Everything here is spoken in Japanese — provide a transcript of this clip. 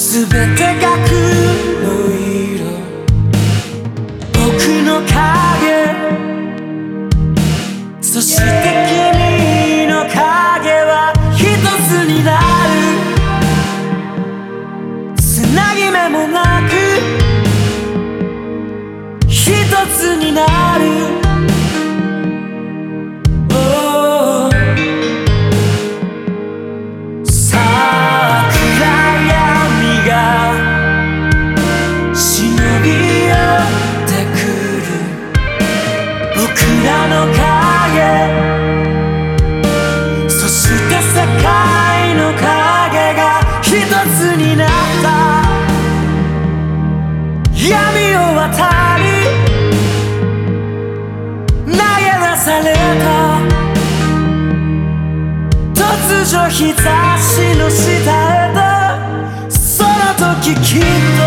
全てが黒色。僕の影。そして君の影は一つになる。つなぎ目もなく。一つになる。日差しの下へでその時きっと